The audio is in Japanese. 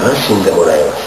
には死んでもらえ